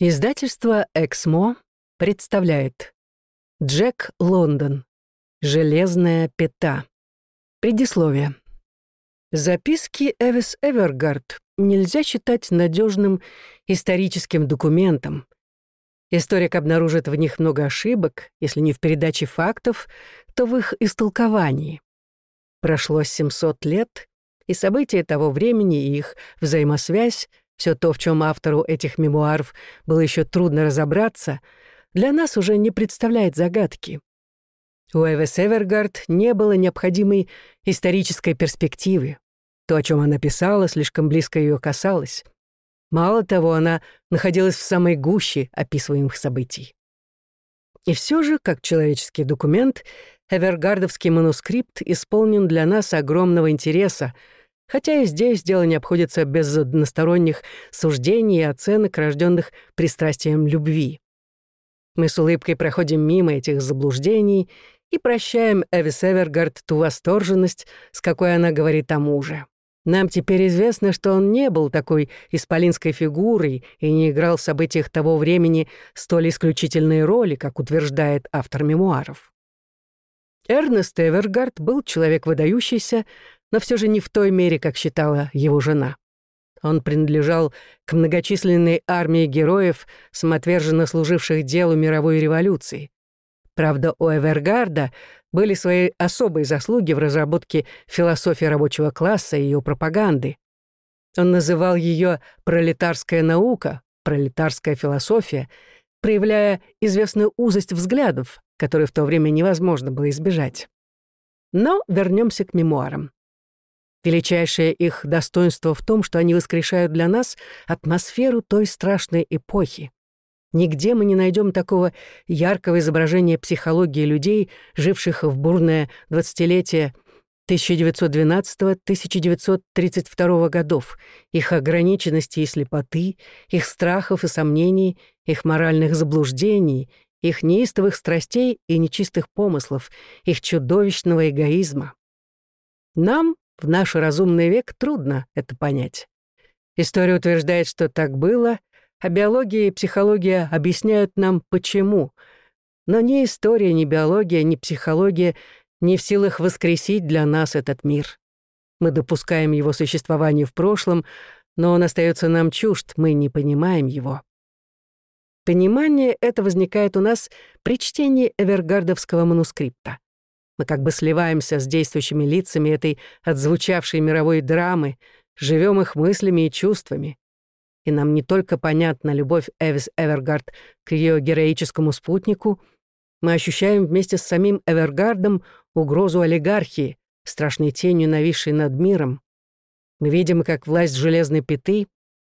Издательство «Эксмо» представляет Джек Лондон. «Железная пята». Предисловие. Записки Эвис Эвергард нельзя считать надежным историческим документом. Историк обнаружит в них много ошибок, если не в передаче фактов, то в их истолковании. Прошло 700 лет, и события того времени и их взаимосвязь все то, в чем автору этих мемуаров было еще трудно разобраться, для нас уже не представляет загадки. У Эвес Эвергард не было необходимой исторической перспективы. То, о чем она писала, слишком близко ее касалось. Мало того, она находилась в самой гуще описываемых событий. И все же, как человеческий документ, Эвергардовский манускрипт исполнен для нас огромного интереса — Хотя и здесь дело не обходится без односторонних суждений и оценок, рожденных пристрастием любви. Мы с улыбкой проходим мимо этих заблуждений и прощаем Эвис Эвергард ту восторженность, с какой она говорит о муже. Нам теперь известно, что он не был такой исполинской фигурой и не играл в событиях того времени столь исключительные роли, как утверждает автор мемуаров. Эрнест Эвергард был человек выдающийся, но все же не в той мере, как считала его жена. Он принадлежал к многочисленной армии героев, самоотверженно служивших делу мировой революции. Правда, у Эвергарда были свои особые заслуги в разработке философии рабочего класса и ее пропаганды. Он называл ее «пролетарская наука», «пролетарская философия», проявляя известную узость взглядов, которую в то время невозможно было избежать. Но вернемся к мемуарам. Величайшее их достоинство в том, что они воскрешают для нас атмосферу той страшной эпохи. Nигде мы не найдем такого яркого изображения психологии людей, живших в бурное двадцатилетие 1912-1932 годов, их ограниченности и слепоты, их страхов и сомнений, их моральных заблуждений, их неистовых страстей и нечистых помыслов, их чудовищного эгоизма. Нам, в наш разумный век трудно это понять. История утверждает, что так было, а биология и психология объясняют нам, почему. Но ни история, ни биология, ни психология не в силах воскресить для нас этот мир. Мы допускаем его существование в прошлом, но он остается нам чужд, мы не понимаем его. Понимание это возникает у нас при чтении Эвергардовского манускрипта. Мы как бы сливаемся с действующими лицами этой отзвучавшей мировой драмы, живем их мыслями и чувствами. И нам не только понятна любовь Эвис Эвергард к ее героическому спутнику, мы ощущаем вместе с самим Эвергардом угрозу олигархии, страшной тенью, нависшей над миром. Мы видим, как власть железной пяты,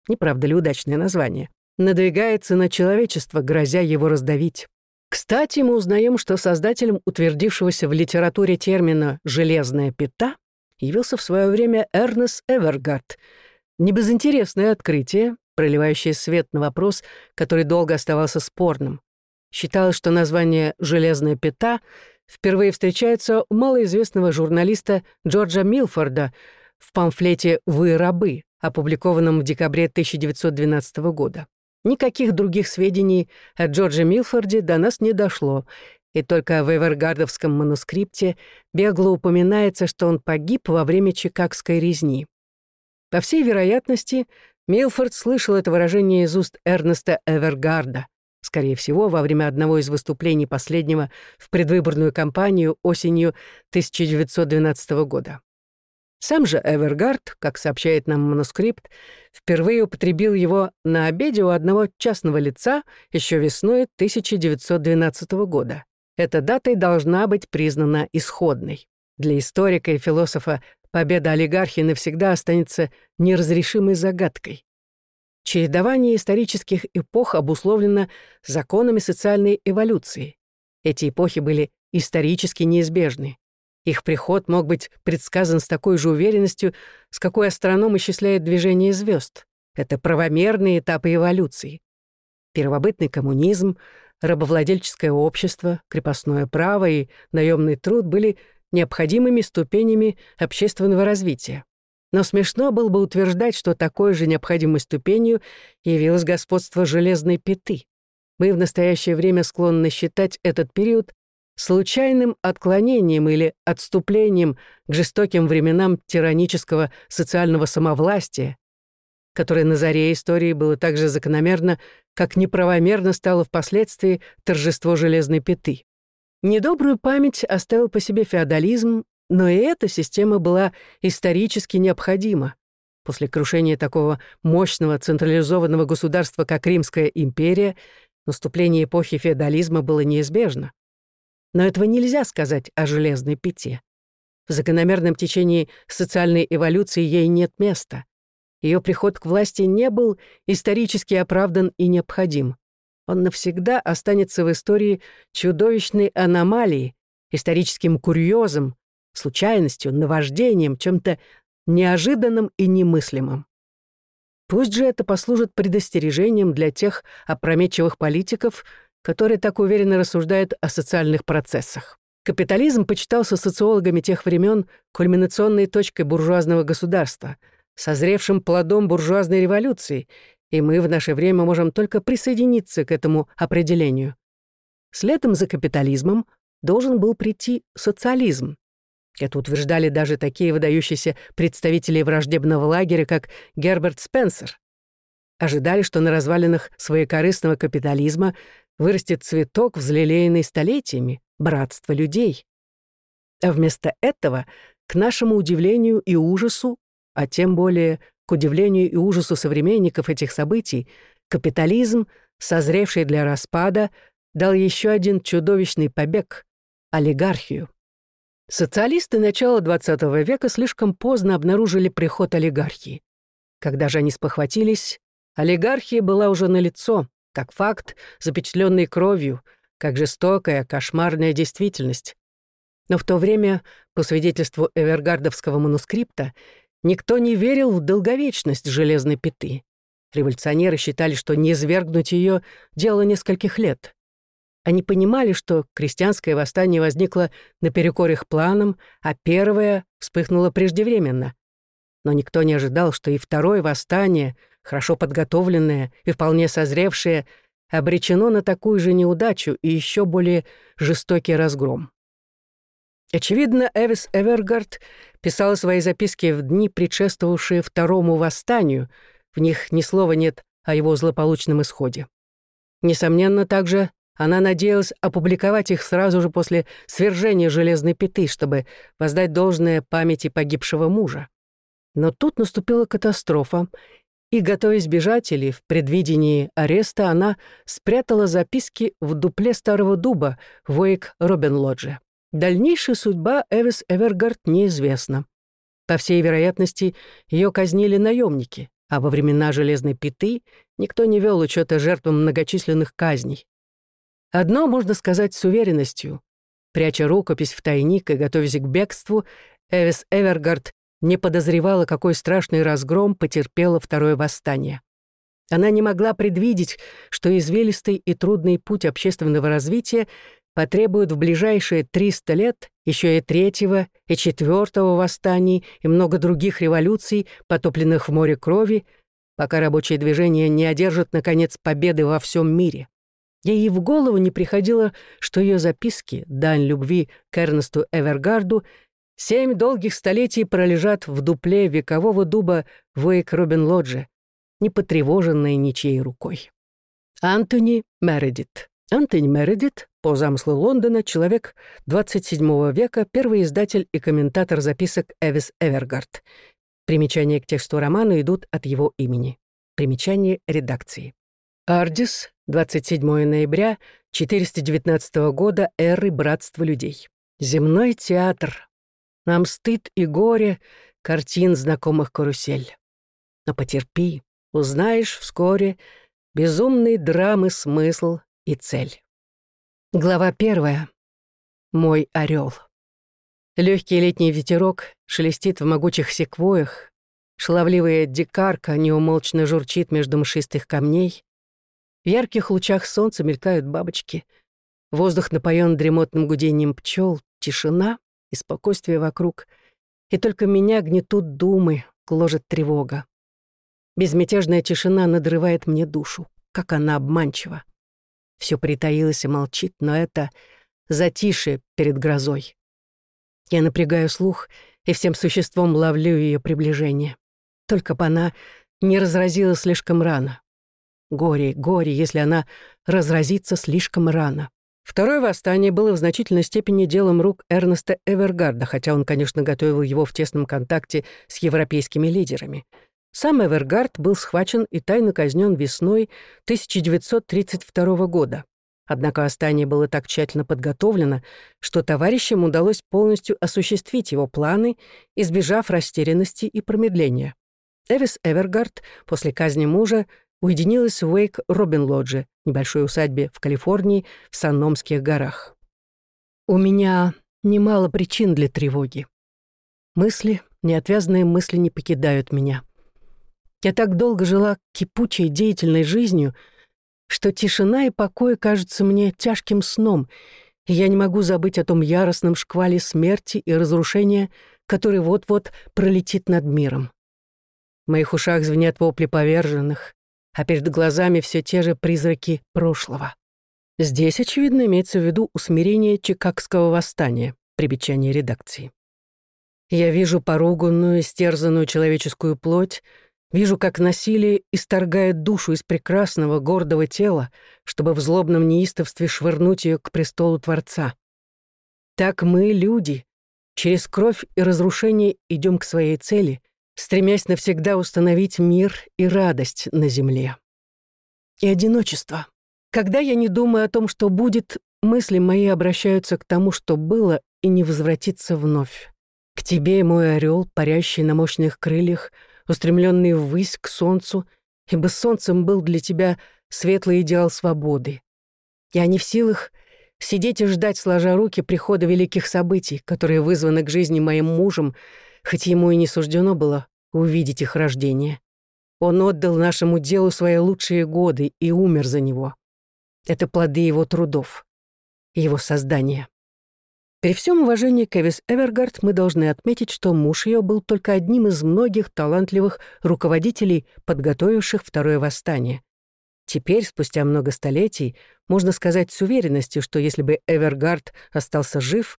не правда ли удачное название, надвигается на человечество, грозя его раздавить. Кстати, мы узнаем, что создателем утвердившегося в литературе термина «железная пята» явился в свое время Эрнест Эвергард. Небезынтересное открытие, проливающее свет на вопрос, который долго оставался спорным. Считалось, что название «железная пята» впервые встречается у малоизвестного журналиста Джорджа Милфорда в памфлете «Вы рабы», опубликованном в декабре 1912 года. Никаких других сведений о Джордже Милфорде до нас не дошло, и только в Эвергардовском манускрипте бегло упоминается, что он погиб во время Чикагской резни. По всей вероятности, Милфорд слышал это выражение из уст Эрнеста Эвергарда, скорее всего, во время одного из выступлений последнего в предвыборную кампанию осенью 1912 года. Сам же Эвергард, как сообщает нам манускрипт, впервые употребил его на обеде у одного частного лица еще весной 1912 года. Эта дата и должна быть признана исходной. Для историка и философа победа олигархии навсегда останется неразрешимой загадкой. Чередование исторических эпох обусловлено законами социальной эволюции. Эти эпохи были исторически неизбежны. Их приход мог быть предсказан с такой же уверенностью, с какой астроном исчисляет движение звезд. Это правомерные этапы эволюции. Первобытный коммунизм, рабовладельческое общество, крепостное право и наемный труд были необходимыми ступенями общественного развития. Но смешно было бы утверждать, что такой же необходимой ступенью явилось господство железной пяты. Мы в настоящее время склонны считать этот период случайным отклонением или отступлением к жестоким временам тиранического социального самовластия, которое на заре истории было так же закономерно, как неправомерно стало впоследствии торжество железной пяты. Недобрую память оставил по себе феодализм, но и эта система была исторически необходима. После крушения такого мощного централизованного государства, как Римская империя, наступление эпохи феодализма было неизбежно. Но этого нельзя сказать о железной пяте. В закономерном течении социальной эволюции ей нет места. Ее приход к власти не был исторически оправдан и необходим. Он навсегда останется в истории чудовищной аномалией, историческим курьезом, случайностью, наваждением, чем-то неожиданным и немыслимым. Пусть же это послужит предостережением для тех опрометчивых политиков, которые так уверенно рассуждают о социальных процессах. Капитализм почитался социологами тех времен кульминационной точкой буржуазного государства, созревшим плодом буржуазной революции, и мы в наше время можем только присоединиться к этому определению. Следом за капитализмом должен был прийти социализм. Это утверждали даже такие выдающиеся представители враждебного лагеря, как Герберт Спенсер. Ожидали, что на развалинах своекорыстного капитализма вырастет цветок, взлелеянный столетиями, братство людей. А вместо этого, к нашему удивлению и ужасу, а тем более к удивлению и ужасу современников этих событий, капитализм, созревший для распада, дал еще один чудовищный побег — олигархию. Социалисты начала XX века слишком поздно обнаружили приход олигархии. Когда же они спохватились, олигархия была уже налицо, как факт, запечатленный кровью, как жестокая, кошмарная действительность. Но в то время, по свидетельству Эвергардовского манускрипта, никто не верил в долговечность железной пяты. Революционеры считали, что не свергнуть ее дело нескольких лет. Они понимали, что крестьянское восстание возникло наперекор их планам, а первое вспыхнуло преждевременно. Но никто не ожидал, что и второе восстание — хорошо подготовленное и вполне созревшее, обречено на такую же неудачу и еще более жестокий разгром. Очевидно, Эвис Эвергард писала свои записки в дни, предшествовавшие второму восстанию. В них ни слова нет о его злополучном исходе. Несомненно, также она надеялась опубликовать их сразу же после свержения железной пяты, чтобы воздать должное памяти погибшего мужа. Но тут наступила катастрофа, и, готовясь бежать или в предвидении ареста, она спрятала записки в дупле старого дуба в Уэйк Робин-Лодже. Дальнейшая судьба Эвис Эвергард неизвестна. По всей вероятности, ее казнили наемники, а во времена Железной Пяты никто не вел учета жертвам многочисленных казней. Одно можно сказать с уверенностью. Пряча рукопись в тайник и готовясь к бегству, Эвис Эвергард не подозревала, какой страшный разгром потерпело второе восстание. Она не могла предвидеть, что извилистый и трудный путь общественного развития потребует в ближайшие 300 лет еще и третьего и четвертого восстаний и много других революций, потопленных в море крови, пока рабочее движение не одержит, наконец, победы во всем мире. Ей и в голову не приходило, что ее записки, дань любви к Эрнесту Эвергарду, Семь долгих столетий пролежат в дупле векового дуба в Уэйк-Робин-Лодже, не потревоженные ничьей рукой. Антони Мередит. Антони Мередит, по замыслу Лондона, человек 27 века, первый издатель и комментатор записок Эвис Эвергард. Примечания к тексту романа идут от его имени. Примечание редакции. Ардис, 27 ноября 419 года эры Братства людей. Земной театр, нам стыд и горе картин знакомых карусель. Но потерпи, узнаешь вскоре безумной драмы смысл и цель. Глава первая. Мой орел. Легкий летний ветерок шелестит в могучих секвоях, шаловливая дикарка неумолчно журчит между мшистых камней, в ярких лучах солнца мелькают бабочки, воздух напоен дремотным гудением пчел, тишина — и спокойствие вокруг. И только меня гнетут думы, гложет тревога. Безмятежная тишина надрывает мне душу, как она обманчива. Все притаилось и молчит, но это затишье перед грозой. Я напрягаю слух и всем существом ловлю ее приближение. Только бы она не разразилась слишком рано. Горе, горе, если она разразится слишком рано. Второе восстание было в значительной степени делом рук Эрнеста Эвергарда, хотя он, конечно, готовил его в тесном контакте с европейскими лидерами. Сам Эвергард был схвачен и тайно казнен весной 1932 года. Однако восстание было так тщательно подготовлено, что товарищам удалось полностью осуществить его планы, избежав растерянности и промедления. Эвис Эвергард после казни мужа уединилась в Уэйк Робин-Лодже, небольшой усадьбе в Калифорнии, в Санномских горах. У меня немало причин для тревоги. Мысли, неотвязные мысли не покидают меня. Я так долго жила кипучей деятельной жизнью, что тишина и покой кажутся мне тяжким сном, и я не могу забыть о том яростном шквале смерти и разрушения, который вот-вот пролетит над миром. В моих ушах звенят вопли поверженных, а перед глазами все те же призраки прошлого. Здесь, очевидно, имеется в виду усмирение Чикагского восстания, примечание редакции. Я вижу поруганную, стерзанную человеческую плоть, вижу, как насилие исторгает душу из прекрасного, гордого тела, чтобы в злобном неистовстве швырнуть ее к престолу Творца. Так мы, люди, через кровь и разрушение идем к своей цели — стремясь навсегда установить мир и радость на земле. И одиночество. Когда я не думаю о том, что будет, мысли мои обращаются к тому, что было, и не возвратится вновь. К тебе, мой орел, парящий на мощных крыльях, устремленный ввысь к солнцу, ибо солнцем был для тебя светлый идеал свободы. Я не в силах сидеть и ждать, сложа руки, прихода великих событий, которые вызваны к жизни моим мужем, хоть ему и не суждено было увидеть их рождение. Он отдал нашему делу свои лучшие годы и умер за него. Это плоды его трудов, его создания. При всем уважении к Эвис Эвергард мы должны отметить, что муж ее был только одним из многих талантливых руководителей, подготовивших второе восстание. Теперь, спустя много столетий, можно сказать с уверенностью, что если бы Эвергард остался жив,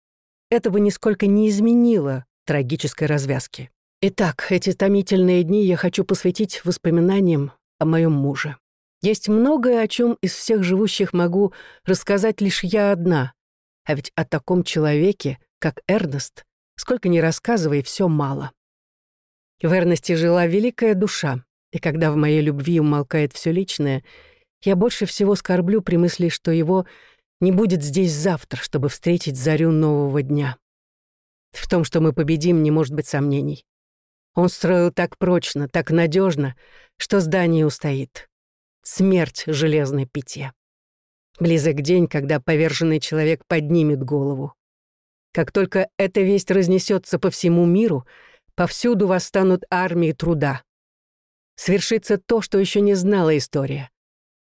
это бы нисколько не изменило трагической развязки. Итак, эти томительные дни я хочу посвятить воспоминаниям о моем муже. Есть многое, о чем из всех живущих могу рассказать лишь я одна. А ведь о таком человеке, как Эрнест, сколько ни рассказывай, все мало. В Эрнесте жила великая душа, и когда в моей любви умолкает все личное, я больше всего скорблю при мысли, что его не будет здесь завтра, чтобы встретить зарю нового дня. В том, что мы победим, не может быть сомнений. Он строил так прочно, так надежно, что здание устоит. Смерть железной пяте. Близок день, когда поверженный человек поднимет голову. Как только эта весть разнесется по всему миру, повсюду восстанут армии труда. Свершится то, что еще не знала история.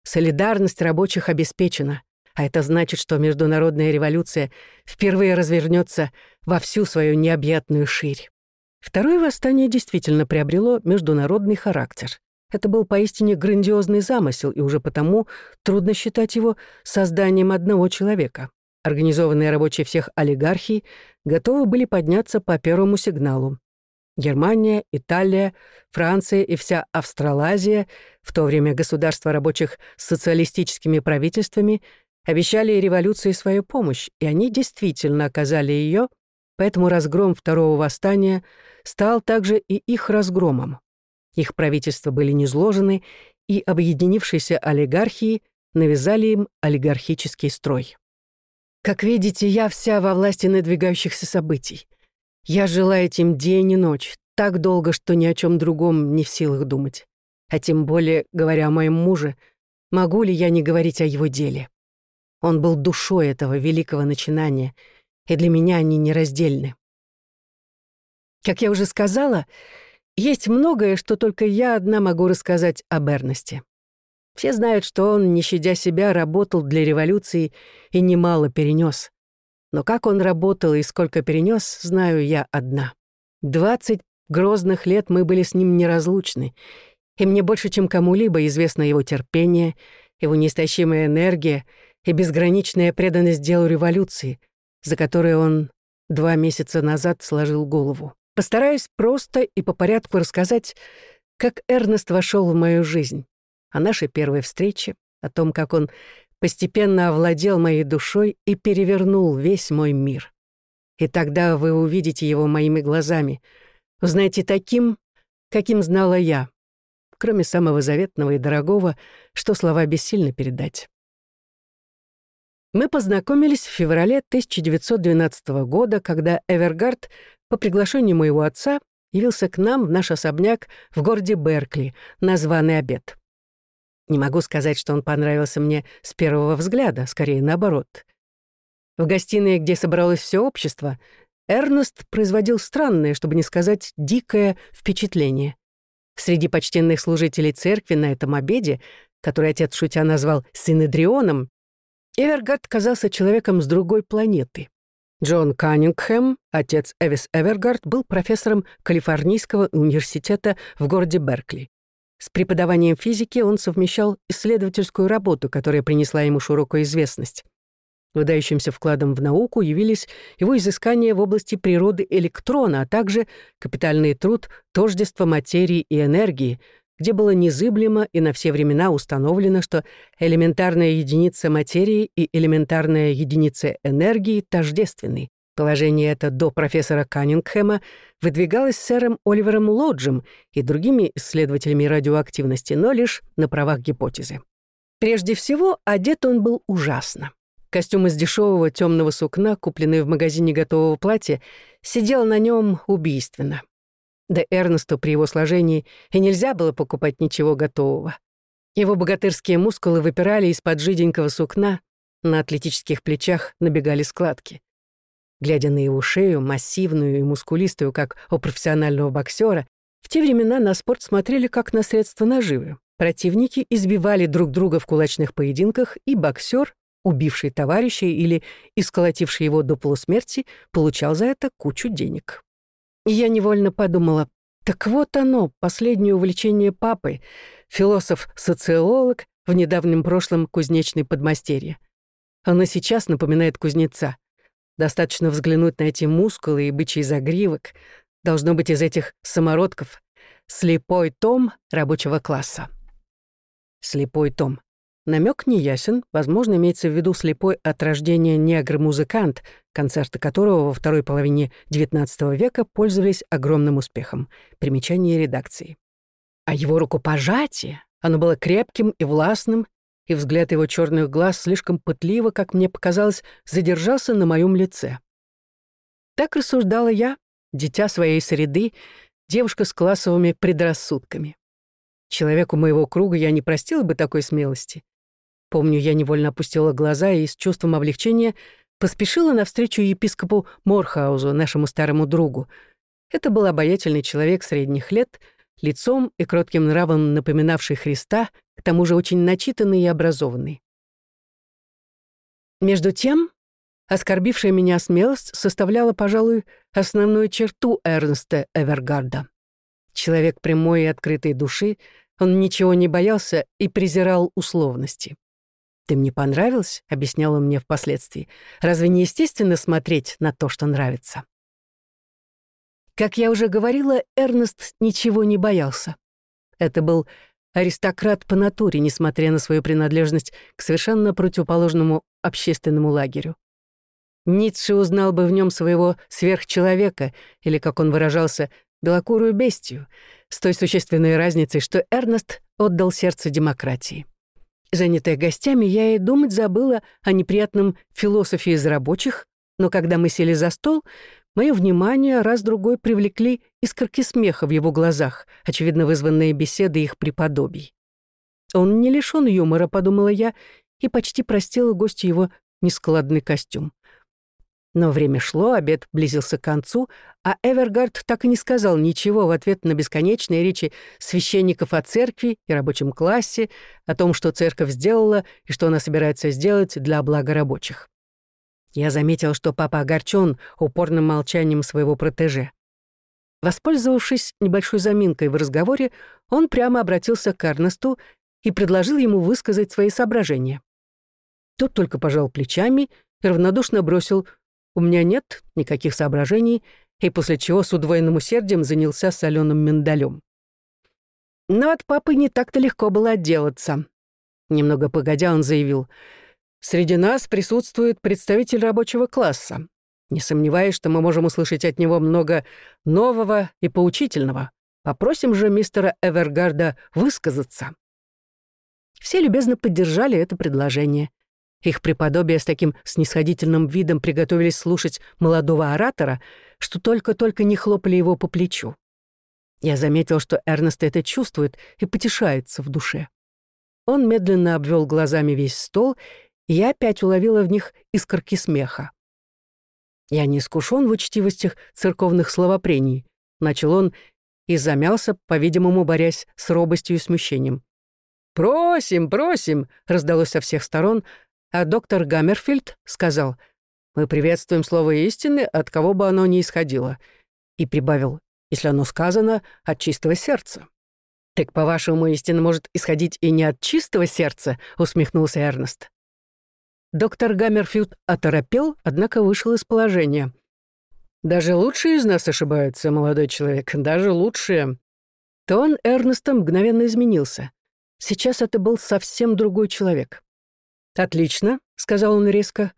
Солидарность рабочих обеспечена, а это значит, что международная революция впервые развернется во всю свою необъятную ширь. Второе восстание действительно приобрело международный характер. Это был поистине грандиозный замысел, и уже потому трудно считать его созданием одного человека. Организованные рабочие всех олигархий готовы были подняться по первому сигналу. Германия, Италия, Франция и вся Австралазия, в то время государства рабочих с социалистическими правительствами, обещали революции свою помощь, и они действительно оказали ее, поэтому разгром второго восстания стал также и их разгромом. Их правительства были низложены, и объединившиеся олигархии навязали им олигархический строй. Как видите, я вся во власти надвигающихся событий. Я жила этим день и ночь, так долго, что ни о чем другом не в силах думать. А тем более, говоря о моем муже, могу ли я не говорить о его деле? Он был душой этого великого начинания, и для меня они нераздельны. Как я уже сказала, есть многое, что только я одна могу рассказать об Эрнесте. Все знают, что он, не щадя себя, работал для революции и немало перенес. Но как он работал и сколько перенес, знаю я одна. 22 грозных лет мы были с ним неразлучны, и мне больше, чем кому-либо, известно его терпение, его неистощимая энергия и безграничная преданность делу революции, за которой он два месяца назад сложил голову. Постараюсь просто и по порядку рассказать, как Эрнест вошел в мою жизнь, о нашей первой встрече, о том, как он постепенно овладел моей душой и перевернул весь мой мир. И тогда вы увидите его моими глазами, узнаете таким, каким знала я, кроме самого заветного и дорогого, что слова бессильно передать. Мы познакомились в феврале 1912 года, когда Эвергард по приглашению моего отца явился к нам в наш особняк в городе Беркли на званый обед. Не могу сказать, что он понравился мне с первого взгляда, скорее наоборот. В гостиной, где собралось все общество, Эрнест производил странное, чтобы не сказать дикое впечатление. Среди почтенных служителей церкви на этом обеде, который отец шутя назвал «синедрионом», Эвергард казался человеком с другой планеты. Джон Каннингхэм, отец Эвис Эвергард, был профессором Калифорнийского университета в городе Беркли. С преподаванием физики он совмещал исследовательскую работу, которая принесла ему широкую известность. Выдающимся вкладом в науку явились его изыскания в области природы электрона, а также капитальный труд «Тождество материи и энергии», где было незыблемо и на все времена установлено, что элементарная единица материи и элементарная единица энергии тождественны. Положение это до профессора Каннингхэма выдвигалось сэром Оливером Лоджем и другими исследователями радиоактивности, но лишь на правах гипотезы. Прежде всего, одет он был ужасно. Костюм из дешевого темного сукна, купленный в магазине готового платья, сидел на нем убийственно. Да Эрнесту при его сложении и нельзя было покупать ничего готового. Его богатырские мускулы выпирали из-под жиденького сукна, на атлетических плечах набегали складки. Глядя на его шею, массивную и мускулистую, как у профессионального боксера, в те времена на спорт смотрели как на средство наживы. Противники избивали друг друга в кулачных поединках, и боксер, убивший товарища или исколотивший его до полусмерти, получал за это кучу денег. Я невольно подумала, так вот оно, последнее увлечение папы, философ-социолог, в недавнем прошлом кузнечный подмастерье. Оно сейчас напоминает кузнеца. Достаточно взглянуть на эти мускулы и бычий загривок. Должно быть из этих самородков. Слепой том рабочего класса. Слепой том. Намек не ясен, возможно, имеется в виду слепой от рождения негр-музыкант, концерты которого во второй половине XIX века пользовались огромным успехом. Примечание редакции. А его рукопожатие, оно было крепким и властным, и взгляд его черных глаз слишком пытливо, как мне показалось, задержался на моем лице. Так рассуждала я, дитя своей среды, девушка с классовыми предрассудками. Человеку моего круга я не простила бы такой смелости. Помню, я невольно опустила глаза и с чувством облегчения поспешила навстречу епископу Морхаузу, нашему старому другу. Это был обаятельный человек средних лет, лицом и кротким нравом напоминавший Христа, к тому же очень начитанный и образованный. Между тем, оскорбившая меня смелость составляла, пожалуй, основную черту Эрнста Эвергарда. Человек прямой и открытой души, он ничего не боялся и презирал условности. «Ты мне понравился?» — объяснял он мне впоследствии. «Разве не естественно смотреть на то, что нравится?» Как я уже говорила, Эрнест ничего не боялся. Это был аристократ по натуре, несмотря на свою принадлежность к совершенно противоположному общественному лагерю. Ницше узнал бы в нем своего сверхчеловека, или, как он выражался, белокурую бестию, с той существенной разницей, что Эрнест отдал сердце демократии. Занятая гостями, я и думать забыла о неприятном философе из рабочих, но когда мы сели за стол, мое внимание раз-другой привлекли искорки смеха в его глазах, очевидно вызванные беседой их преподобий. Он не лишён юмора, подумала я, и почти простила гостю его нескладный костюм. Но время шло, обед близился к концу, а Эвергард так и не сказал ничего в ответ на бесконечные речи священников о церкви и рабочем классе, о том, что церковь сделала и что она собирается сделать для блага рабочих. Я заметил, что папа огорчен упорным молчанием своего протеже. Воспользовавшись небольшой заминкой в разговоре, он прямо обратился к Эрнесту и предложил ему высказать свои соображения. Тот только пожал плечами и равнодушно бросил «У меня нет никаких соображений», и после чего с удвоенным усердием занялся соленым миндалем. Но от папы не так-то легко было отделаться. Немного погодя он заявил «Среди нас присутствует представитель рабочего класса. Не сомневаюсь, что мы можем услышать от него много нового и поучительного. Попросим же мистера Эвергарда высказаться». Все любезно поддержали это предложение. Их преподобие с таким снисходительным видом приготовились слушать молодого оратора, что только-только не хлопали его по плечу. Я заметил, что Эрнест это чувствует и потешается в душе. Он медленно обвел глазами весь стол, и я опять уловила в них искорки смеха. «Я не искушен в учтивостях церковных словопрений», — начал он и замялся, по-видимому, борясь с робостью и смущением. «Просим, просим!» — раздалось со всех сторон, а доктор Гаммерфильд сказал, «Мы приветствуем слово истины, от кого бы оно ни исходило», и прибавил, «если оно сказано от чистого сердца». «Так, по-вашему, истина может исходить и не от чистого сердца?» — усмехнулся Эрнест. Доктор Гаммерфилд оторопел, однако вышел из положения. «Даже лучшие из нас ошибаются, молодой человек, даже лучшие». Тон Эрнеста мгновенно изменился. Сейчас это был совсем другой человек. «Отлично», — сказал он резко.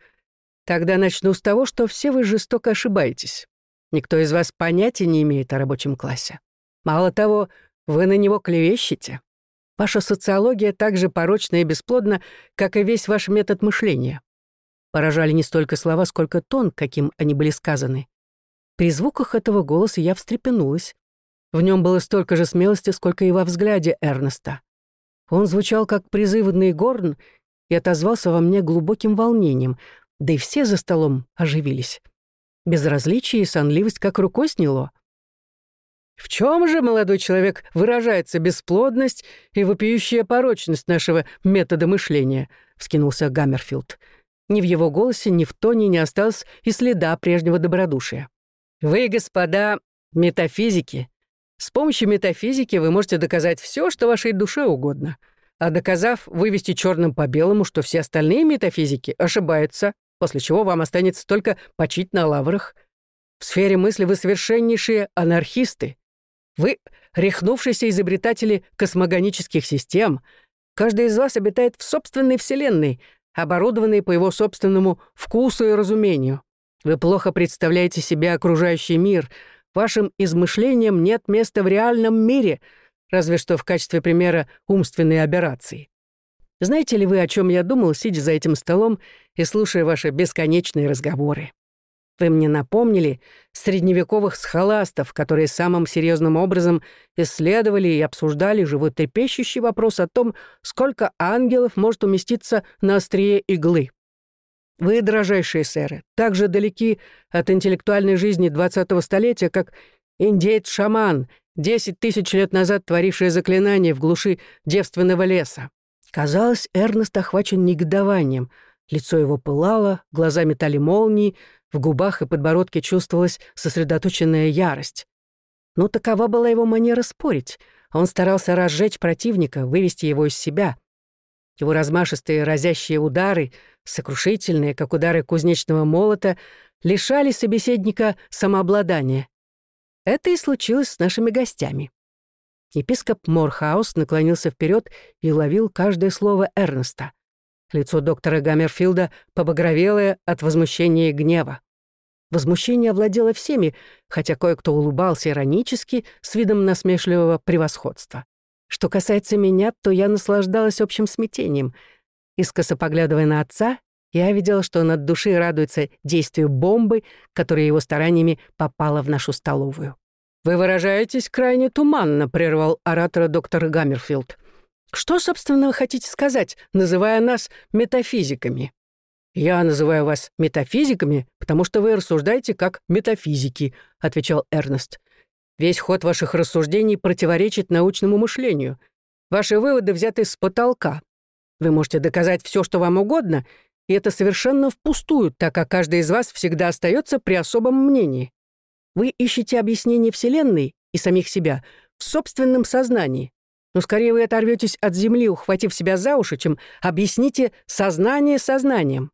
«Тогда начну с того, что все вы жестоко ошибаетесь. Никто из вас понятия не имеет о рабочем классе. Мало того, вы на него клевещете. Ваша социология так же порочна и бесплодна, как и весь ваш метод мышления. Поражали не столько слова, сколько тон, каким они были сказаны. При звуках этого голоса я встрепенулась. В нем было столько же смелости, сколько и во взгляде Эрнеста. Он звучал как призывный горн и отозвался во мне глубоким волнением, да и все за столом оживились. Безразличие и сонливость как рукой сняло — в чем же, молодой человек, выражается бесплодность и вопиющая порочность нашего метода мышления?» — вскинулся Гаммерфилд. Ни в его голосе, ни в тоне не осталось и следа прежнего добродушия. «Вы, господа, метафизики. С помощью метафизики вы можете доказать все, что вашей душе угодно. А доказав, вывести черным по белому, что все остальные метафизики ошибаются, после чего вам останется только почить на лаврах. В сфере мысли вы совершеннейшие анархисты. Вы рехнувшиеся изобретатели космогонических систем. Каждый из вас обитает в собственной вселенной, оборудованной по его собственному вкусу и разумению. Вы плохо представляете себе окружающий мир. Вашим измышлениям нет места в реальном мире, разве что в качестве примера умственной аберрации. Знаете ли вы, о чем я думал, сидя за этим столом и слушая ваши бесконечные разговоры? Вы мне напомнили средневековых схоластов, которые самым серьезным образом исследовали и обсуждали животрепещущий вопрос о том, сколько ангелов может уместиться на острие иглы. Вы, дрожайшие сэры, так же далеки от интеллектуальной жизни 20-го столетия, как индеец-шаман, 10 тысяч лет назад творивший заклинание в глуши девственного леса. Казалось, Эрнест охвачен негодованием. Лицо его пылало, глаза метали молнии, в губах и подбородке чувствовалась сосредоточенная ярость. Но такова была его манера спорить. Он старался разжечь противника, вывести его из себя. Его размашистые разящие удары, сокрушительные, как удары кузнечного молота, лишали собеседника самообладания. Это и случилось с нашими гостями. Епископ Морхаус наклонился вперед и ловил каждое слово Эрнеста. Лицо доктора Гаммерфилда побагровело от возмущения и гнева. Возмущение овладело всеми, хотя кое-кто улыбался иронически, с видом насмешливого превосходства. Что касается меня, то я наслаждалась общим смятением. Искоса поглядывая на отца, я видела, что он от души радуется действию бомбы, которая его стараниями попала в нашу столовую. «Вы выражаетесь крайне туманно», — прервал оратора доктор Гаммерфилд. Что, собственно, вы хотите сказать, называя нас метафизиками? Я называю вас метафизиками, потому что вы рассуждаете как метафизики, отвечал Эрнест. Весь ход ваших рассуждений противоречит научному мышлению. Ваши выводы взяты с потолка. Вы можете доказать все, что вам угодно, и это совершенно впустую, так как каждый из вас всегда остается при особом мнении. Вы ищете объяснение Вселенной и самих себя в собственном сознании. Но скорее вы оторветесь от земли, ухватив себя за уши, чем объясните сознание сознанием.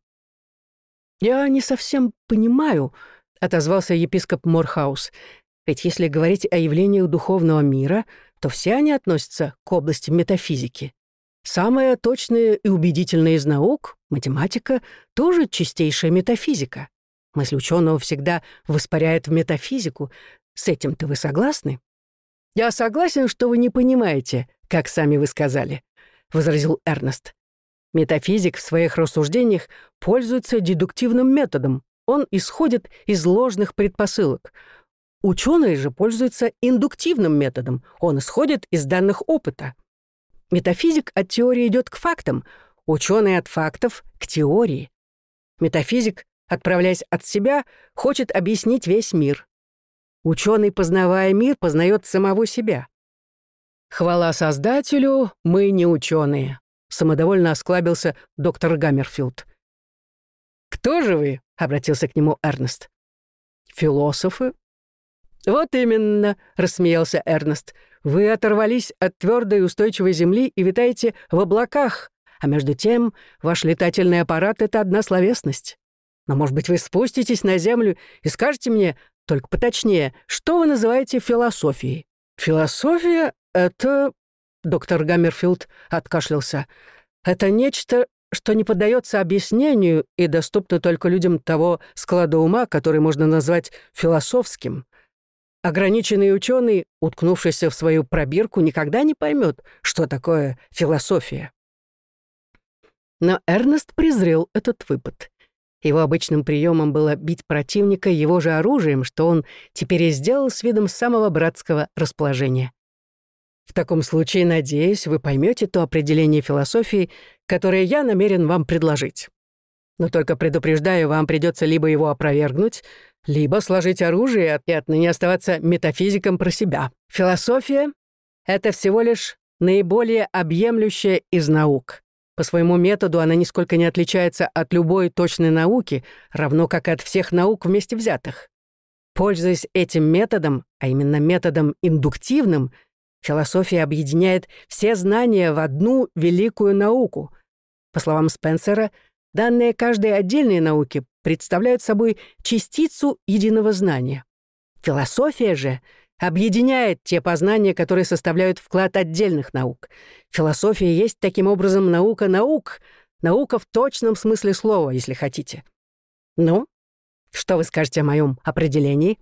«Я не совсем понимаю», — отозвался епископ Морхаус. «Ведь если говорить о явлениях духовного мира, то все они относятся к области метафизики. Самая точная и убедительная из наук, математика, тоже чистейшая метафизика. Мысль ученого всегда воспаряет в метафизику. С этим-то вы согласны? «Я согласен, что вы не понимаете, как сами вы сказали», — возразил Эрнест. Метафизик в своих рассуждениях пользуется дедуктивным методом. Он исходит из ложных предпосылок. Ученые же пользуются индуктивным методом. Он исходит из данных опыта. Метафизик от теории идет к фактам, ученый от фактов к теории. Метафизик, отправляясь от себя, хочет объяснить весь мир. Ученый, познавая мир, познает самого себя. Хвала Создателю, мы не ученые, самодовольно осклабился доктор Гаммерфилд. «Кто же вы?» — обратился к нему Эрнест. «Философы». «Вот именно», — рассмеялся Эрнест. «Вы оторвались от твердой устойчивой земли и витаете в облаках, а между тем ваш летательный аппарат — это одна словесность. Но, может быть, вы спуститесь на землю и скажете мне, только поточнее, что вы называете философией? Философия — это... Доктор Гаммерфилд откашлялся. Это нечто, что не поддается объяснению и доступно только людям того склада ума, который можно назвать философским. Ограниченный ученый, уткнувшийся в свою пробирку, никогда не поймет, что такое философия. Но Эрнест презрел этот выпад. Его обычным приемом было бить противника его же оружием, что он теперь и сделал с видом самого братского расположения. В таком случае, надеюсь, вы поймете то определение философии, которое я намерен вам предложить. Но только предупреждаю, вам придется либо его опровергнуть, либо сложить оружие и отныне оставаться метафизиком про себя. Философия — это всего лишь наиболее объемлющая из наук. По своему методу она нисколько не отличается от любой точной науки, равно как и от всех наук вместе взятых. Пользуясь этим методом, а именно методом индуктивным, философия объединяет все знания в одну великую науку. По словам Спенсера, данные каждой отдельной науки представляют собой частицу единого знания. Философия же — объединяет те познания, которые составляют вклад отдельных наук. Философия есть таким образом наука наук, наука в точном смысле слова, если хотите. Ну, что вы скажете о моем определении?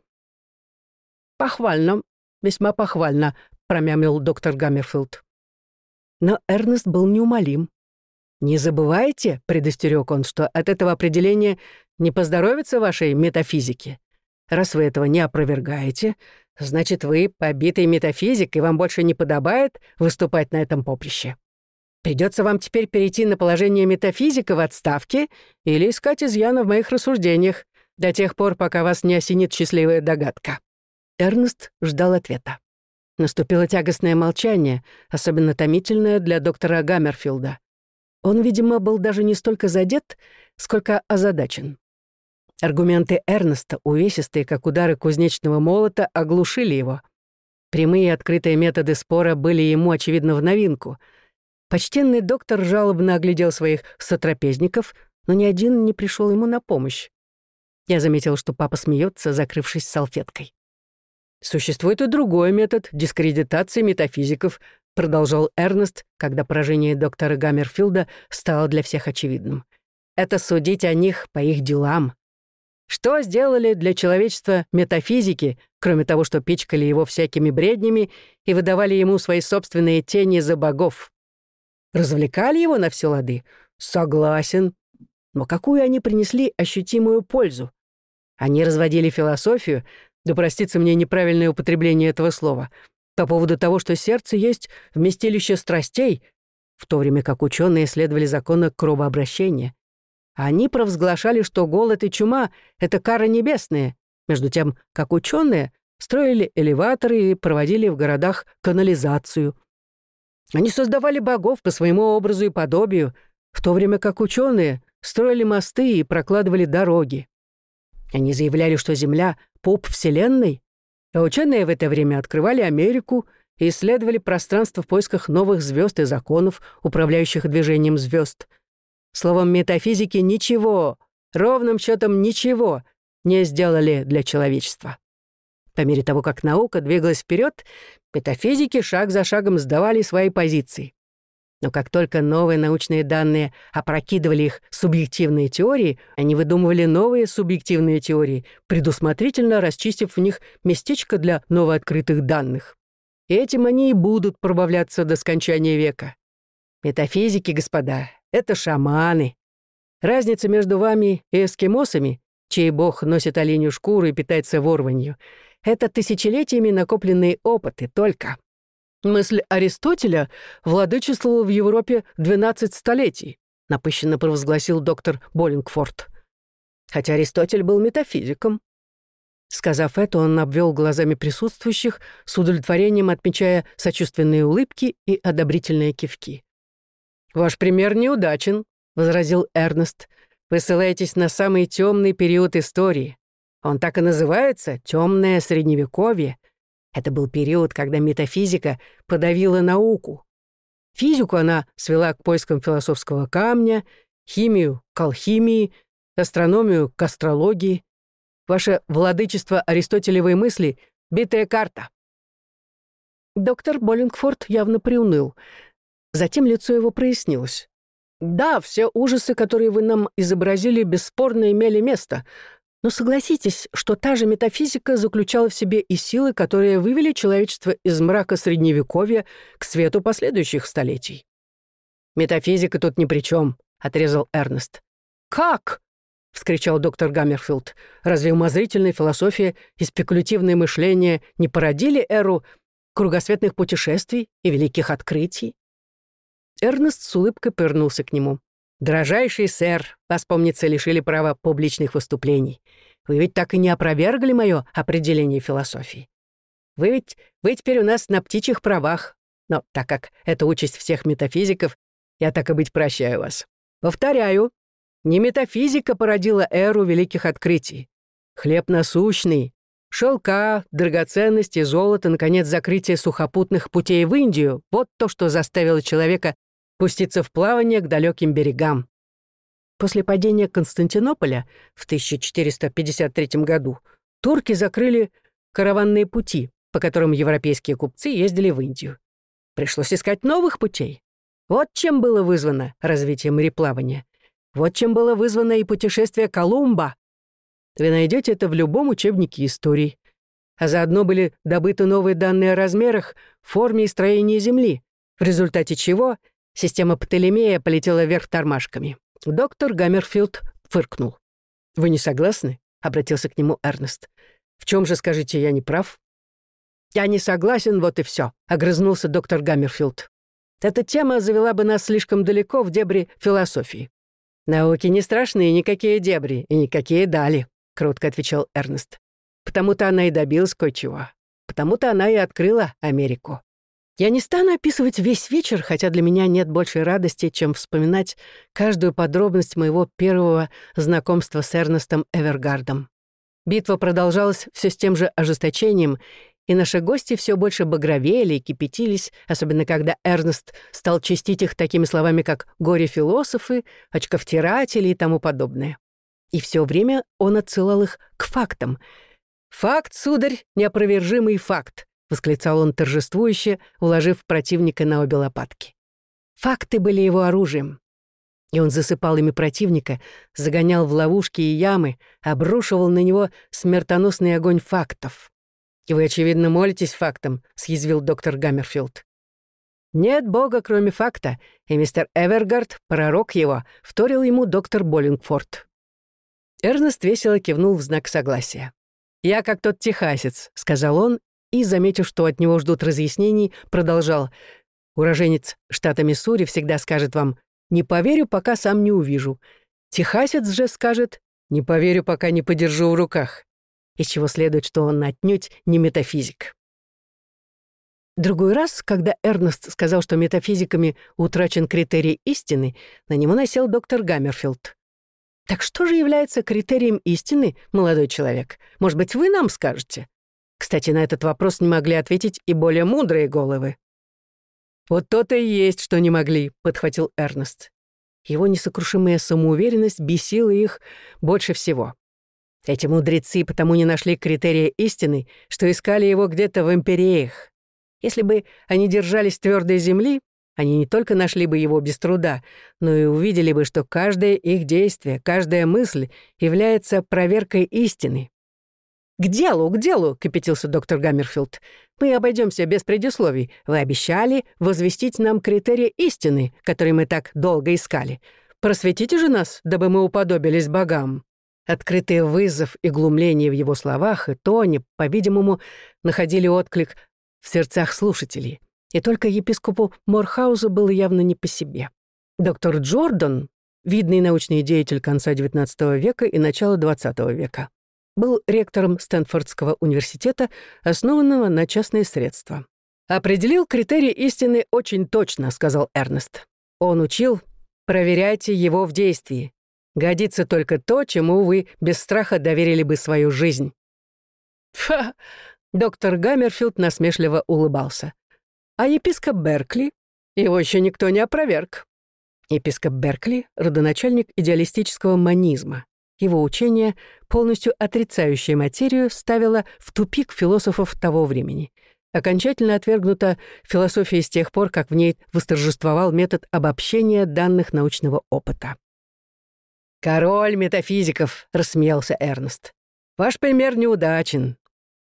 Похвально, весьма похвально, промямлил доктор Гаммерфилд. Но Эрнест был неумолим. «Не забывайте», — предостерег он, «что от этого определения не поздоровится вашей метафизике. Раз вы этого не опровергаете, Значит, вы побитый метафизик, и вам больше не подобает выступать на этом поприще. Придется вам теперь перейти на положение метафизика в отставке или искать изъяна в моих рассуждениях до тех пор, пока вас не осенит счастливая догадка». Эрнест ждал ответа. Наступило тягостное молчание, особенно томительное для доктора Гаммерфилда. Он, видимо, был даже не столько задет, сколько озадачен. Аргументы Эрнеста, увесистые, как удары кузнечного молота, оглушили его. Прямые открытые методы спора были ему, очевидно, в новинку. Почтенный доктор жалобно оглядел своих сотрапезников, но ни один не пришел ему на помощь. Я заметил, что папа смеется, закрывшись салфеткой. «Существует и другой метод дискредитации метафизиков», продолжал Эрнест, когда поражение доктора Гаммерфилда стало для всех очевидным. «Это судить о них по их делам. Что сделали для человечества метафизики, кроме того, что пичкали его всякими бреднями и выдавали ему свои собственные тени за богов? Развлекали его на все лады? Согласен. Но какую они принесли ощутимую пользу? Они разводили философию, да простится мне неправильное употребление этого слова, по поводу того, что сердце есть вместилище страстей, в то время как ученые следовали закону кровообращения. Они провозглашали, что голод и чума — это кара небесная, между тем, как ученые строили элеваторы и проводили в городах канализацию. Они создавали богов по своему образу и подобию, в то время как ученые строили мосты и прокладывали дороги. Они заявляли, что Земля пуп Вселенной. А ученые в это время открывали Америку и исследовали пространство в поисках новых звезд и законов, управляющих движением звезд. Словом, метафизики ничего, ровным счетом ничего не сделали для человечества. По мере того, как наука двигалась вперед, метафизики шаг за шагом сдавали свои позиции. Но как только новые научные данные опрокидывали их субъективные теории, они выдумывали новые субъективные теории, предусмотрительно расчистив в них местечко для новооткрытых данных. И этим они и будут пробавляться до скончания века. Метафизики, господа, это шаманы. Разница между вами и эскимосами, чей бог носит оленью шкуру и питается ворванью, это тысячелетиями накопленные опыты только. Мысль Аристотеля владычествовала в Европе 12 столетий, напыщенно провозгласил доктор Боллингфорд. Хотя Аристотель был метафизиком. Сказав это, он обвел глазами присутствующих, с удовлетворением отмечая сочувственные улыбки и одобрительные кивки. «Ваш пример неудачен», — возразил Эрнест. «Вы ссылаетесь на самый темный период истории. Он так и называется — темное средневековье. Это был период, когда метафизика подавила науку. Физику она свела к поискам философского камня, химию — к алхимии, астрономию — к астрологии. Ваше владычество аристотелевой мысли — битая карта. Доктор Боллингфорд явно приуныл. Затем лицо его прояснилось. «Да, все ужасы, которые вы нам изобразили, бесспорно имели место, но согласитесь, что та же метафизика заключала в себе и силы, которые вывели человечество из мрака Средневековья к свету последующих столетий. «Метафизика тут ни при чем», — отрезал Эрнест. «Как?» — вскричал доктор Гаммерфилд. «Разве умозрительная философия и спекулятивное мышление не породили эру кругосветных путешествий и великих открытий?» Эрнест с улыбкой повернулся к нему. «Дорожайший сэр, вас, помнится, лишили права публичных выступлений. Вы ведь так и не опровергли мое определение философии. Вы ведь, вы теперь у нас на птичьих правах. Но так как это участь всех метафизиков, я так и быть прощаю вас. Повторяю, не метафизика породила эру великих открытий. Хлеб насущный, шелка, драгоценности, золото, наконец, закрытие сухопутных путей в Индию — вот то, что заставило человека пуститься в плавание к далеким берегам. После падения Константинополя в 1453 году турки закрыли караванные пути, по которым европейские купцы ездили в Индию. Пришлось искать новых путей. Вот чем было вызвано развитие мореплавания. Вот чем было вызвано и путешествие Колумба. Вы найдете это в любом учебнике истории. А заодно были добыты новые данные о размерах, форме и строении Земли, в результате чего Система Птолемея полетела вверх тормашками. Доктор Гаммерфилд фыркнул. «Вы не согласны?» — обратился к нему Эрнест. «В чем же, скажите, я не прав?» «Я не согласен, вот и все», — огрызнулся доктор Гаммерфилд. «Эта тема завела бы нас слишком далеко в дебри философии». «Науки не страшные никакие дебри и никакие дали», — кротко отвечал Эрнест. «Потому-то она и добилась кое-чего. Потому-то она и открыла Америку». Я не стану описывать весь вечер, хотя для меня нет большей радости, чем вспоминать каждую подробность моего первого знакомства с Эрнестом Эвергардом. Битва продолжалась все с тем же ожесточением, и наши гости все больше багровели и кипятились, особенно когда Эрнест стал чистить их такими словами, как «горе-философы», «очковтиратели» и тому подобное. И все время он отсылал их к фактам. «Факт, сударь, неопровержимый факт. — восклицал он торжествующе, уложив противника на обе лопатки. Факты были его оружием. И он засыпал ими противника, загонял в ловушки и ямы, обрушивал на него смертоносный огонь фактов. «И вы, очевидно, молитесь фактам», — съязвил доктор Гаммерфилд. «Нет бога, кроме факта, и мистер Эвергард, пророк его, вторил ему доктор Боллингфорд». Эрнест весело кивнул в знак согласия. «Я как тот техасец», — сказал он и, заметив, что от него ждут разъяснений, продолжал. «Уроженец штата Миссури всегда скажет вам «не поверю, пока сам не увижу». Техасец же скажет «не поверю, пока не подержу в руках», из чего следует, что он отнюдь не метафизик. Другой раз, когда Эрнест сказал, что метафизиками утрачен критерий истины, на него насел доктор Гаммерфилд. Так что же является критерием истины, молодой человек? Может быть, вы нам скажете? Кстати, на этот вопрос не могли ответить и более мудрые головы. «Вот то-то и есть, что не могли», — подхватил Эрнест. Его несокрушимая самоуверенность бесила их больше всего. Эти мудрецы потому не нашли критерия истины, что искали его где-то в империях. Если бы они держались твердой земли, они не только нашли бы его без труда, но и увидели бы, что каждое их действие, каждая мысль является проверкой истины. «К делу, к делу!» — кипятился доктор Гаммерфилд. «Мы обойдемся без предисловий. Вы обещали возвестить нам критерии истины, которые мы так долго искали. Просветите же нас, дабы мы уподобились богам». Открытый вызов и глумление в его словах и тоне, по-видимому, находили отклик в сердцах слушателей. И только епископу Морхаузу было явно не по себе. Доктор Джордан, видный научный деятель конца XIX века и начала XX века, был ректором Стэнфордского университета, основанного на частные средства. «Определил критерий истины очень точно», — сказал Эрнест. «Он учил, проверяйте его в действии. Годится только то, чему вы без страха доверили бы свою жизнь». «Фа!» — доктор Гаммерфилд насмешливо улыбался. «А епископ Беркли? Его еще никто не опроверг». Епископ Беркли — родоначальник идеалистического манизма. Его учение, полностью отрицающее материю, ставило в тупик философов того времени. Окончательно отвергнута философия с тех пор, как в ней восторжествовал метод обобщения данных научного опыта. «Король метафизиков», — рассмеялся Эрнест. «Ваш пример неудачен.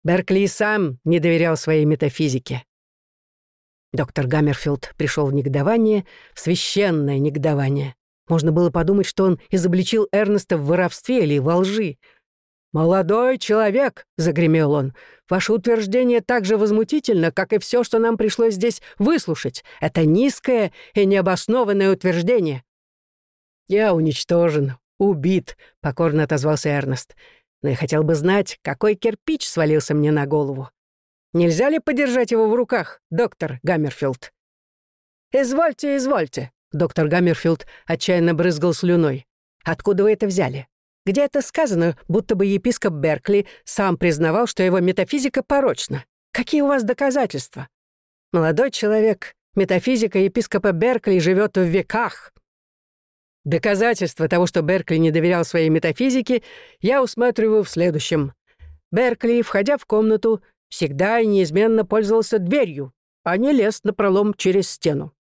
Беркли сам не доверял своей метафизике». Доктор Гаммерфилд пришел в негодование, в священное негодование. Можно было подумать, что он изобличил Эрнеста в воровстве или во лжи. «Молодой человек!» — загремел он. «Ваше утверждение так же возмутительно, как и все, что нам пришлось здесь выслушать. Это низкое и необоснованное утверждение». «Я уничтожен, убит», — покорно отозвался Эрнест. «Но я хотел бы знать, какой кирпич свалился мне на голову. Нельзя ли подержать его в руках, доктор Гаммерфилд?» «Извольте, извольте», Доктор Гаммерфилд отчаянно брызгал слюной. «Откуда вы это взяли? Где это сказано, будто бы епископ Беркли сам признавал, что его метафизика порочна? Какие у вас доказательства? Молодой человек, метафизика епископа Беркли живет в веках». Доказательства того, что Беркли не доверял своей метафизике, я усматриваю в следующем. Беркли, входя в комнату, всегда и неизменно пользовался дверью, а не лез на пролом через стену.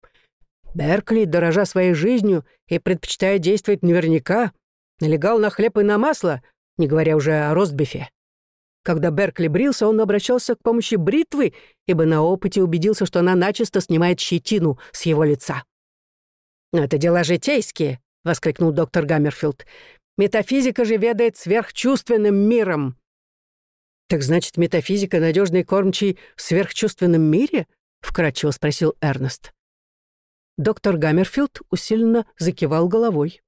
Беркли, дорожа своей жизнью и предпочитая действовать наверняка, налегал на хлеб и на масло, не говоря уже о ростбифе. Когда Беркли брился, он обращался к помощи бритвы, ибо на опыте убедился, что она начисто снимает щетину с его лица. «Но это дела житейские», — воскликнул доктор Гаммерфилд. «Метафизика же ведает сверхчувственным миром». «Так значит, метафизика — надежный кормчий в сверхчувственном мире?» — вкратчиво спросил Эрнест. Доктор Гаммерфилд усиленно закивал головой.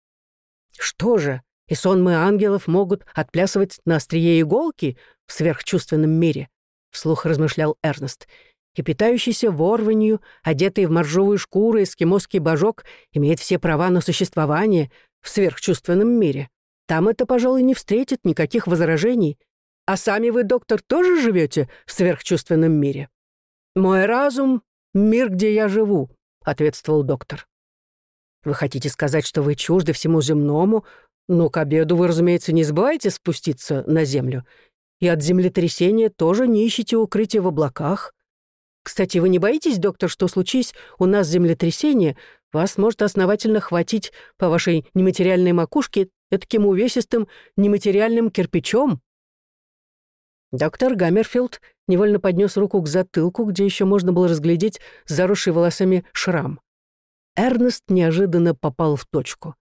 «Что же, и сонмы ангелов могут отплясывать на острие иголки в сверхчувственном мире?» — вслух размышлял Эрнест. «И питающийся ворванью, одетый в моржовую шкуру эскимосский божок имеет все права на существование в сверхчувственном мире. Там это, пожалуй, не встретит никаких возражений. А сами вы, доктор, тоже живете в сверхчувственном мире? Мой разум — мир, где я живу, — ответствовал доктор. «Вы хотите сказать, что вы чужды всему земному, но к обеду вы, разумеется, не забывайте спуститься на землю. И от землетрясения тоже не ищите укрытия в облаках. Кстати, вы не боитесь, доктор, что случись у нас землетрясение, вас может основательно хватить по вашей нематериальной макушке таким увесистым нематериальным кирпичом?» Доктор Гаммерфилд невольно поднес руку к затылку, где еще можно было разглядеть заросший волосами шрам. Эрнест неожиданно попал в точку.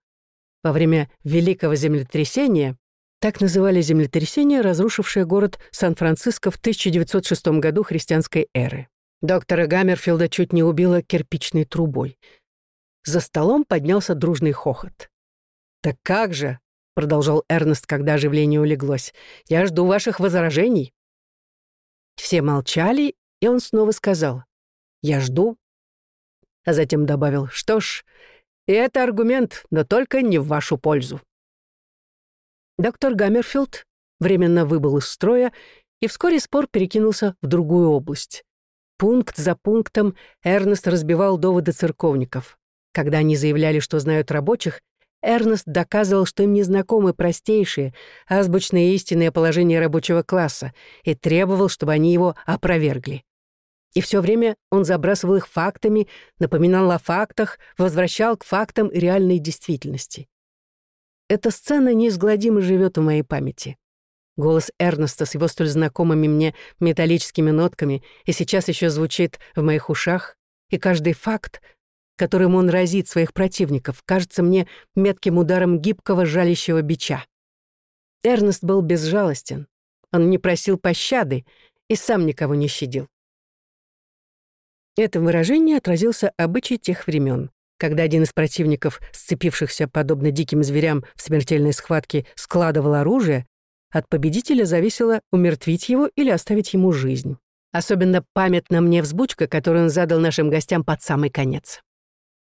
Во время Великого землетрясения, так называли землетрясение, разрушившее город Сан-Франциско в 1906 году христианской эры. Доктора Гаммерфилда чуть не убило кирпичной трубой. За столом поднялся дружный хохот. «Так как же?» — продолжал Эрнест, когда оживление улеглось. «Я жду ваших возражений». Все молчали, и он снова сказал. «Я жду». А затем добавил, «Что ж, и это аргумент, но только не в вашу пользу». Доктор Гаммерфилд временно выбыл из строя, и вскоре спор перекинулся в другую область. Пункт за пунктом Эрнест разбивал доводы церковников. Когда они заявляли, что знают рабочих, Эрнест доказывал, что им не знакомы простейшие, азбучные истинные положения рабочего класса и требовал, чтобы они его опровергли. И все время он забрасывал их фактами, напоминал о фактах, возвращал к фактам реальной действительности. Эта сцена неизгладимо живет в моей памяти. Голос Эрнеста с его столь знакомыми мне металлическими нотками и сейчас еще звучит в моих ушах, и каждый факт, которым он разит своих противников, кажется мне метким ударом гибкого жалящего бича. Эрнест был безжалостен. Он не просил пощады и сам никого не щадил. Это выражение отразился обычай тех времен, когда один из противников, сцепившихся подобно диким зверям в смертельной схватке, складывал оружие, от победителя зависело умертвить его или оставить ему жизнь. Особенно памятна мне взбучка, которую он задал нашим гостям под самый конец.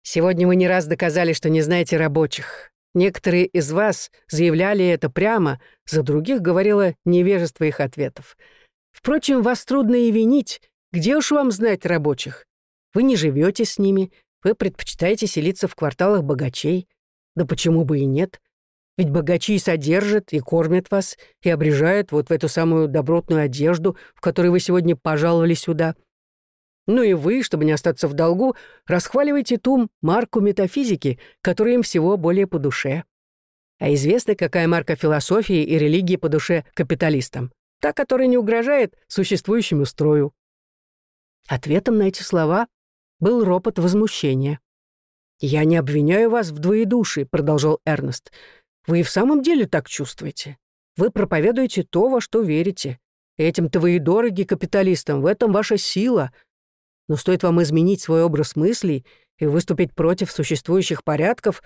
«Сегодня вы не раз доказали, что не знаете рабочих. Некоторые из вас заявляли это прямо, за других говорило невежество их ответов. Впрочем, вас трудно и винить, где уж вам знать рабочих? Вы не живете с ними, вы предпочитаете селиться в кварталах богачей. Да почему бы и нет? Ведь богачи содержат и кормят вас, и обрежают вот в эту самую добротную одежду, в которой вы сегодня пожаловали сюда. Ну и вы, чтобы не остаться в долгу, расхваливаете ту марку метафизики, которая им всего более по душе. А известно, какая марка философии и религии по душе капиталистам? Та, которая не угрожает существующему строю. Ответом на эти слова был ропот возмущения. «Я не обвиняю вас в двоедушии», — продолжал Эрнест. «Вы и в самом деле так чувствуете. Вы проповедуете то, во что верите. Этим-то вы и дороги капиталистам, в этом ваша сила. Но стоит вам изменить свой образ мыслей и выступить против существующих порядков,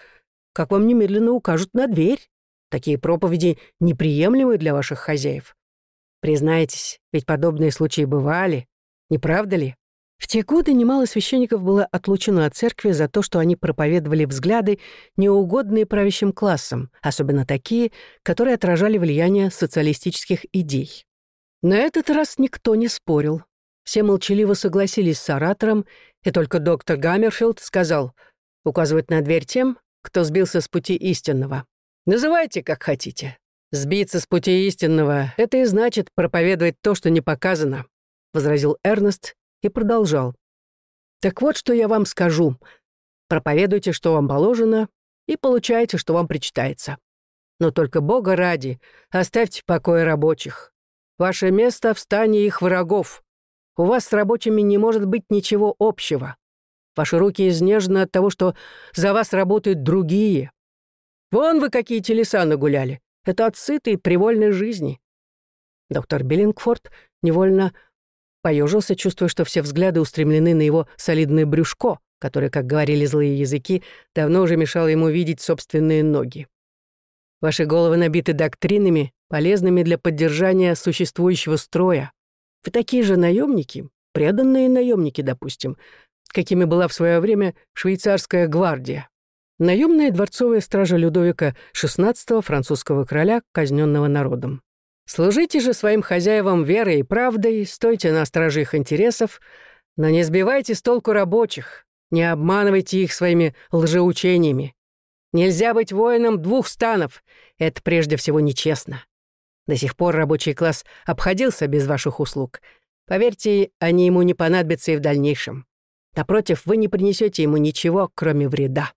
как вам немедленно укажут на дверь. Такие проповеди неприемлемы для ваших хозяев. Признайтесь, ведь подобные случаи бывали. Не правда ли? В те годы немало священников было отлучено от церкви за то, что они проповедовали взгляды, неугодные правящим классам, особенно такие, которые отражали влияние социалистических идей. На этот раз никто не спорил. Все молчаливо согласились с оратором, и только доктор Гаммерфилд сказал указывать на дверь тем, кто сбился с пути истинного. «Называйте, как хотите. Сбиться с пути истинного — это и значит проповедовать то, что не показано. — возразил Эрнест и продолжал. «Так вот, что я вам скажу. Проповедуйте, что вам положено, и получайте, что вам причитается. Но только Бога ради, оставьте в рабочих. Ваше место в стане их врагов. У вас с рабочими не может быть ничего общего. Ваши руки изнежены от того, что за вас работают другие. Вон вы какие телеса нагуляли. Это от сытой, привольной жизни». Доктор Биллингфорд невольно Поежился, чувствуя, что все взгляды устремлены на его солидное брюшко, которое, как говорили злые языки, давно уже мешало ему видеть собственные ноги. Ваши головы набиты доктринами, полезными для поддержания существующего строя. Вы такие же наемники, преданные наемники, допустим, какими была в свое время швейцарская гвардия. Наемная дворцовая стража Людовика XVI, французского короля, казненного народом. Служите же своим хозяевам верой и правдой, стойте на страже их интересов, но не сбивайте с толку рабочих, не обманывайте их своими лжеучениями. Нельзя быть воином двух станов, это прежде всего нечестно. До сих пор рабочий класс обходился без ваших услуг. Поверьте, они ему не понадобятся и в дальнейшем. Напротив, вы не принесете ему ничего, кроме вреда.